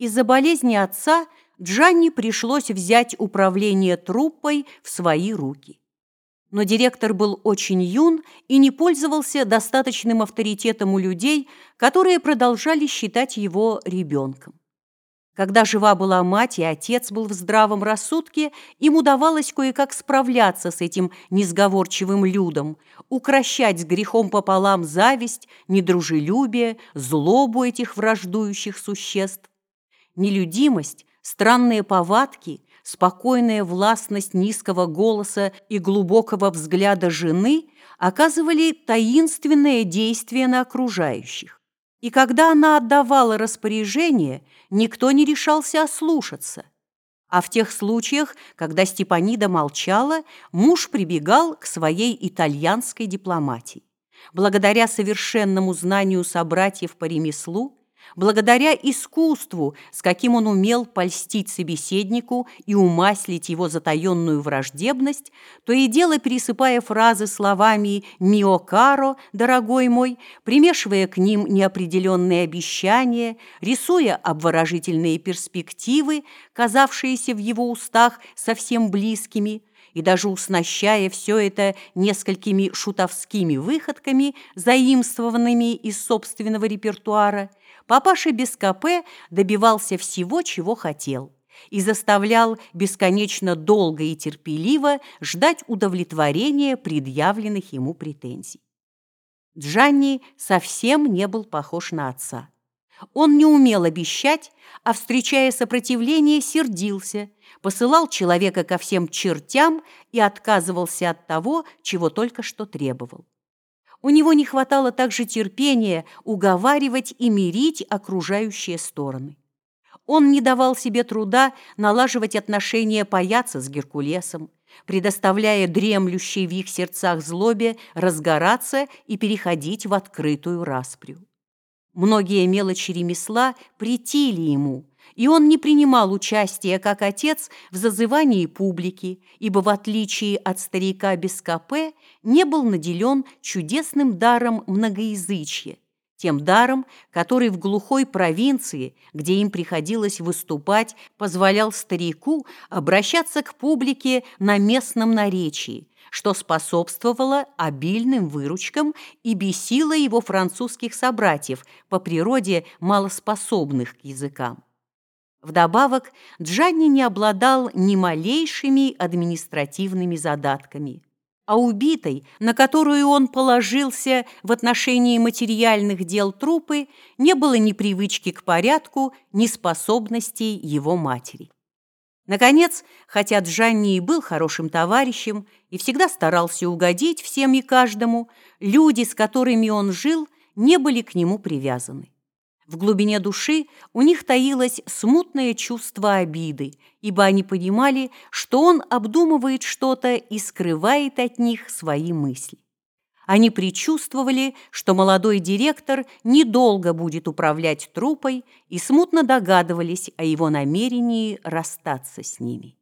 Из-за болезни отца Джанни пришлось взять управление труппой в свои руки. Но директор был очень юн и не пользовался достаточным авторитетом у людей, которые продолжали считать его ребенком. Когда жива была мать и отец был в здравом рассудке, им удавалось кое-как справляться с этим несговорчивым людом, укращать с грехом пополам зависть, недружелюбие, злобу этих враждующих существ. Нелюдимость, странные повадки, спокойная властность низкого голоса и глубокого взгляда жены оказывали таинственное действие на окружающих. И когда она отдавала распоряжение, никто не решался ослушаться. А в тех случаях, когда Степанида молчала, муж прибегал к своей итальянской дипломатии. Благодаря совершенному знанию собратьев по ремеслу, Благодаря искусству, с каким он умел польстить собеседнику и умаслить его затаенную враждебность, то и дело пересыпая фразы словами «мио каро», «дорогой мой», примешивая к ним неопределенные обещания, рисуя обворожительные перспективы, казавшиеся в его устах совсем близкими, и даже уснащая все это несколькими шутовскими выходками, заимствованными из собственного репертуара – Папаша без КП добивался всего, чего хотел, и заставлял бесконечно долго и терпеливо ждать удовлетворения предъявленных ему претензий. Джанни совсем не был похож на отца. Он не умел обещать, а, встречая сопротивление, сердился, посылал человека ко всем чертям и отказывался от того, чего только что требовал. У него не хватало также терпения уговаривать и мирить окружающие стороны. Он не давал себе труда налаживать отношения паяца с Геркулесом, предоставляя дремлющей в их сердцах злобе разгораться и переходить в открытую распрю. Многие мелочи ремесла претили ему – и он не принимал участия, как отец, в зазывании публики, ибо, в отличие от старика без КП, не был наделен чудесным даром многоязычия, тем даром, который в глухой провинции, где им приходилось выступать, позволял старику обращаться к публике на местном наречии, что способствовало обильным выручкам и бесило его французских собратьев, по природе малоспособных к языкам. Вдобавок, Джанни не обладал ни малейшими административными задатками, а убитой, на которую он положился в отношении материальных дел трупы, не было ни привычки к порядку, ни способностей его матери. Наконец, хотя Джанни и был хорошим товарищем и всегда старался угодить всем и каждому, люди, с которыми он жил, не были к нему привязаны. В глубине души у них таилось смутное чувство обиды, ибо они понимали, что он обдумывает что-то и скрывает от них свои мысли. Они предчувствовали, что молодой директор недолго будет управлять трупой и смутно догадывались о его намерении расстаться с ними.